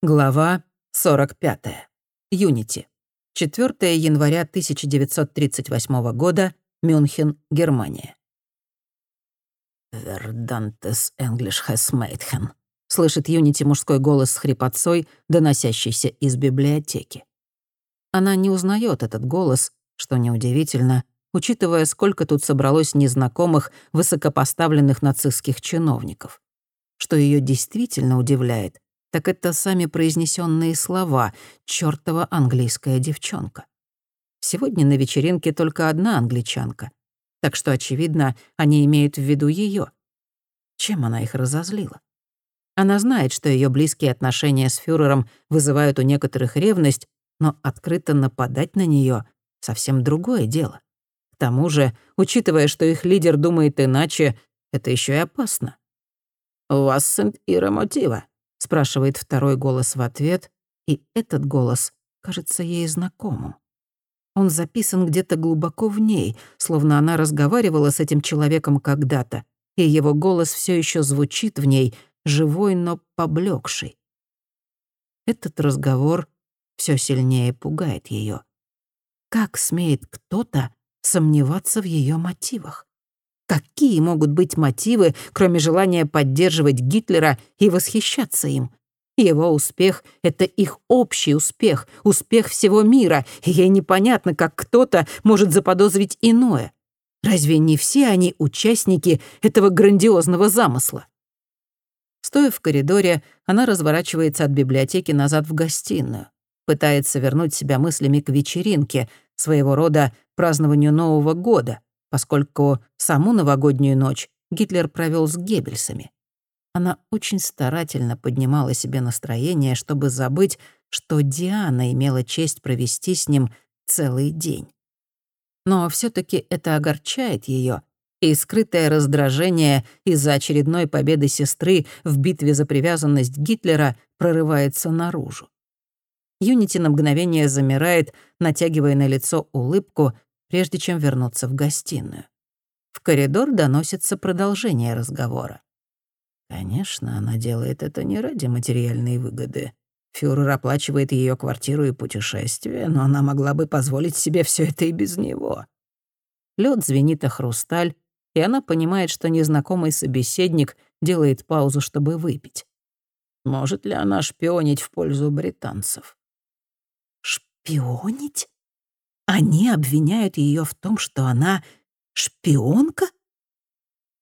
Глава 45. Юнити. 4 января 1938 года. Мюнхен, Германия. «Вердантес English has made him», — слышит Юнити мужской голос с хрипотцой, доносящийся из библиотеки. Она не узнает этот голос, что неудивительно, учитывая, сколько тут собралось незнакомых, высокопоставленных нацистских чиновников. Что ее действительно удивляет — так это сами произнесенные слова «чёртова английская девчонка». Сегодня на вечеринке только одна англичанка, так что, очевидно, они имеют в виду её. Чем она их разозлила? Она знает, что её близкие отношения с фюрером вызывают у некоторых ревность, но открыто нападать на неё — совсем другое дело. К тому же, учитывая, что их лидер думает иначе, это ещё и опасно. «У вас сент ира мотива», — спрашивает второй голос в ответ, и этот голос кажется ей знакомым. Он записан где-то глубоко в ней, словно она разговаривала с этим человеком когда-то, и его голос все еще звучит в ней, живой, но поблекший. Этот разговор все сильнее пугает ее. Как смеет кто-то сомневаться в ее мотивах? Какие могут быть мотивы, кроме желания поддерживать Гитлера и восхищаться им? Его успех — это их общий успех, успех всего мира, и ей непонятно, как кто-то может заподозрить иное. Разве не все они участники этого грандиозного замысла? Стоя в коридоре, она разворачивается от библиотеки назад в гостиную, пытается вернуть себя мыслями к вечеринке, своего рода празднованию Нового года — поскольку саму новогоднюю ночь Гитлер провел с Геббельсами. Она очень старательно поднимала себе настроение, чтобы забыть, что Диана имела честь провести с ним целый день. Но все таки это огорчает ее, и скрытое раздражение из-за очередной победы сестры в битве за привязанность Гитлера прорывается наружу. Юнити на мгновение замирает, натягивая на лицо улыбку, прежде чем вернуться в гостиную. В коридор доносится продолжение разговора. Конечно, она делает это не ради материальной выгоды. Фюрер оплачивает ее квартиру и путешествие, но она могла бы позволить себе все это и без него. Лед звенит о хрусталь, и она понимает, что незнакомый собеседник делает паузу, чтобы выпить. Может ли она шпионить в пользу британцев? «Шпионить?» Они обвиняют ее в том, что она шпионка?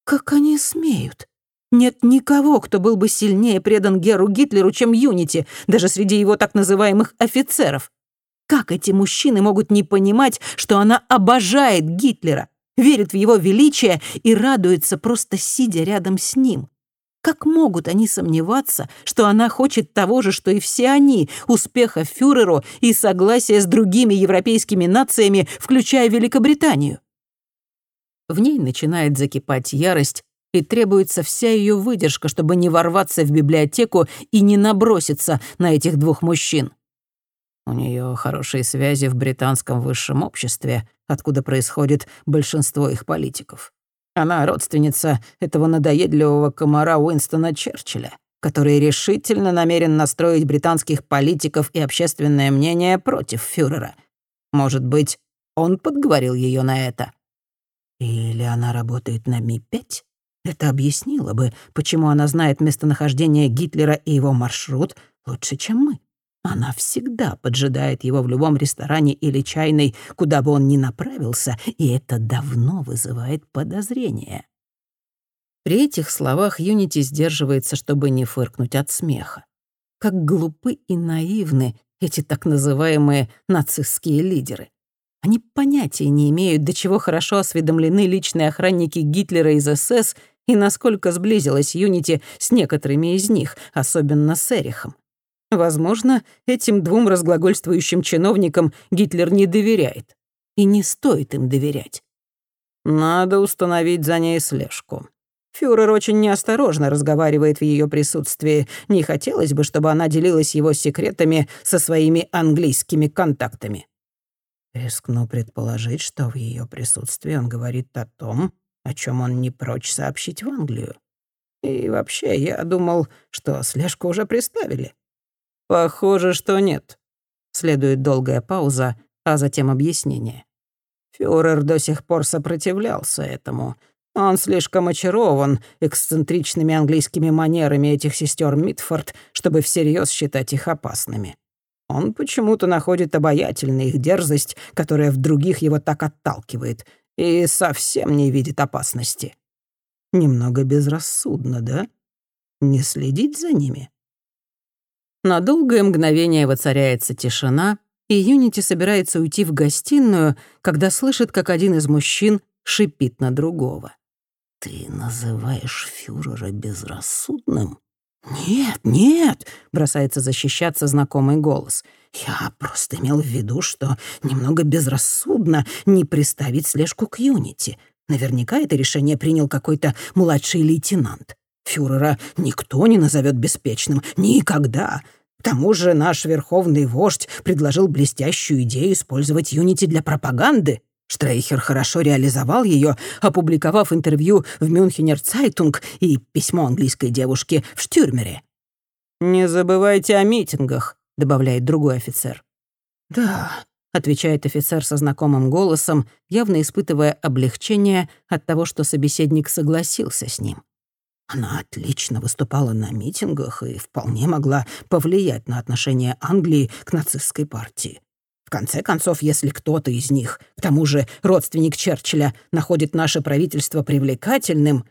Как они смеют? Нет никого, кто был бы сильнее предан Геру Гитлеру, чем Юнити, даже среди его так называемых офицеров. Как эти мужчины могут не понимать, что она обожает Гитлера, верит в его величие и радуется, просто сидя рядом с ним? Как могут они сомневаться, что она хочет того же, что и все они, успеха фюреру и согласия с другими европейскими нациями, включая Великобританию? В ней начинает закипать ярость, и требуется вся ее выдержка, чтобы не ворваться в библиотеку и не наброситься на этих двух мужчин. У нее хорошие связи в британском высшем обществе, откуда происходит большинство их политиков. Она родственница этого надоедливого комара Уинстона Черчилля, который решительно намерен настроить британских политиков и общественное мнение против фюрера. Может быть, он подговорил ее на это? Или она работает на Ми-5? Это объяснило бы, почему она знает местонахождение Гитлера и его маршрут лучше, чем мы. Она всегда поджидает его в любом ресторане или чайной, куда бы он ни направился, и это давно вызывает подозрения. При этих словах Юнити сдерживается, чтобы не фыркнуть от смеха. Как глупы и наивны эти так называемые нацистские лидеры. Они понятия не имеют, до чего хорошо осведомлены личные охранники Гитлера из СС и насколько сблизилась Юнити с некоторыми из них, особенно с Эрихом. Возможно, этим двум разглагольствующим чиновникам Гитлер не доверяет. И не стоит им доверять. Надо установить за ней слежку. Фюрер очень неосторожно разговаривает в ее присутствии. Не хотелось бы, чтобы она делилась его секретами со своими английскими контактами. Рискну предположить, что в ее присутствии он говорит о том, о чем он не прочь сообщить в Англию. И вообще, я думал, что слежку уже приставили. Похоже, что нет. Следует долгая пауза, а затем объяснение. Фюрер до сих пор сопротивлялся этому. Он слишком очарован эксцентричными английскими манерами этих сестер Митфорд, чтобы всерьез считать их опасными. Он почему-то находит обаятельной их дерзость, которая в других его так отталкивает, и совсем не видит опасности. Немного безрассудно, да? Не следить за ними? На долгое мгновение воцаряется тишина, и Юнити собирается уйти в гостиную, когда слышит, как один из мужчин шипит на другого. «Ты называешь фюрера безрассудным?» «Нет, нет», — бросается защищаться знакомый голос. «Я просто имел в виду, что немного безрассудно не приставить слежку к Юнити. Наверняка это решение принял какой-то младший лейтенант. Фюрера никто не назовет беспечным. Никогда. К тому же наш верховный вождь предложил блестящую идею использовать Юнити для пропаганды. Штрейхер хорошо реализовал ее, опубликовав интервью в Мюнхенер Цайтунг и письмо английской девушке в Штюрмере. «Не забывайте о митингах», — добавляет другой офицер. «Да», — отвечает офицер со знакомым голосом, явно испытывая облегчение от того, что собеседник согласился с ним. Она отлично выступала на митингах и вполне могла повлиять на отношение Англии к нацистской партии. В конце концов, если кто-то из них, к тому же родственник Черчилля, находит наше правительство привлекательным,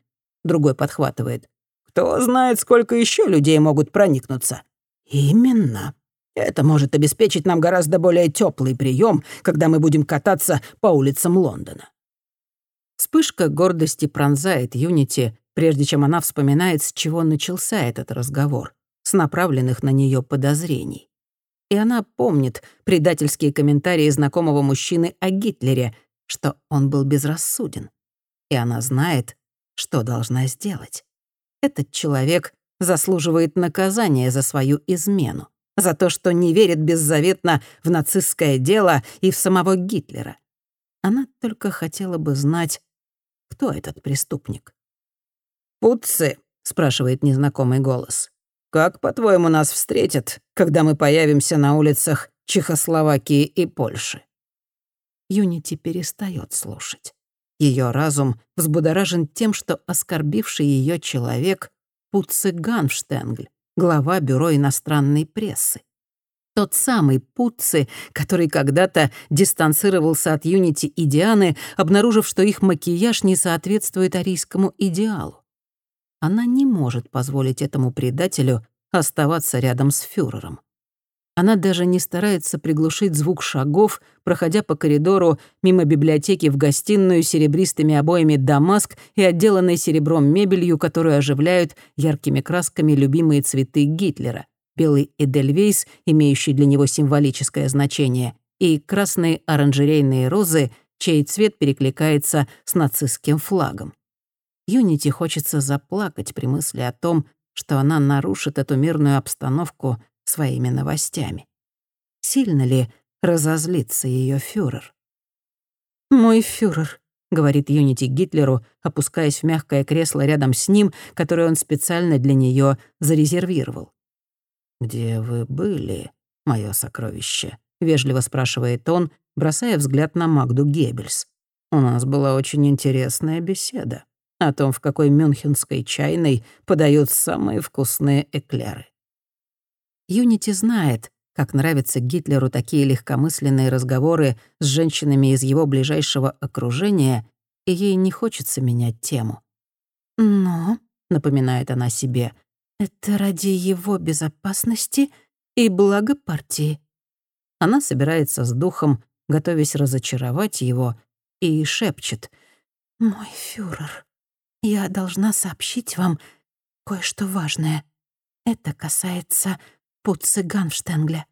другой подхватывает. Кто знает, сколько еще людей могут проникнуться. Именно. Это может обеспечить нам гораздо более теплый прием, когда мы будем кататься по улицам Лондона. Вспышка гордости пронзает Юнити, прежде чем она вспоминает, с чего начался этот разговор, с направленных на нее подозрений. И она помнит предательские комментарии знакомого мужчины о Гитлере, что он был безрассуден. И она знает, что должна сделать. Этот человек заслуживает наказания за свою измену, за то, что не верит беззаветно в нацистское дело и в самого Гитлера. Она только хотела бы знать, кто этот преступник. «Путцы?» — спрашивает незнакомый голос. «Как, по-твоему, нас встретят, когда мы появимся на улицах Чехословакии и Польши?» Юнити перестает слушать. Ее разум взбудоражен тем, что оскорбивший ее человек — Путце Ганштенгль, глава Бюро иностранной прессы. Тот самый Путци, который когда-то дистанцировался от Юнити и Дианы, обнаружив, что их макияж не соответствует арийскому идеалу она не может позволить этому предателю оставаться рядом с фюрером. Она даже не старается приглушить звук шагов, проходя по коридору мимо библиотеки в гостиную с серебристыми обоями «Дамаск» и отделанной серебром мебелью, которую оживляют яркими красками любимые цветы Гитлера, белый эдельвейс, имеющий для него символическое значение, и красные оранжерейные розы, чей цвет перекликается с нацистским флагом. Юнити хочется заплакать при мысли о том, что она нарушит эту мирную обстановку своими новостями. Сильно ли разозлится ее фюрер? «Мой фюрер», — говорит Юнити Гитлеру, опускаясь в мягкое кресло рядом с ним, которое он специально для нее зарезервировал. «Где вы были, мое сокровище?» — вежливо спрашивает он, бросая взгляд на Магду Геббельс. «У нас была очень интересная беседа о том, в какой мюнхенской чайной подают самые вкусные эклеры. Юнити знает, как нравятся Гитлеру такие легкомысленные разговоры с женщинами из его ближайшего окружения, и ей не хочется менять тему. «Но», — напоминает она себе, — «это ради его безопасности и блага партии». Она собирается с духом, готовясь разочаровать его, и шепчет «Мой фюрер, я должна сообщить вам кое-что важное. Это касается Ганштенгля».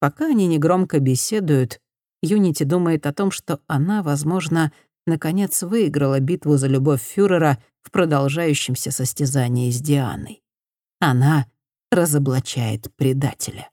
Пока они негромко беседуют, Юнити думает о том, что она, возможно, наконец выиграла битву за любовь фюрера в продолжающемся состязании с Дианой. Она разоблачает предателя.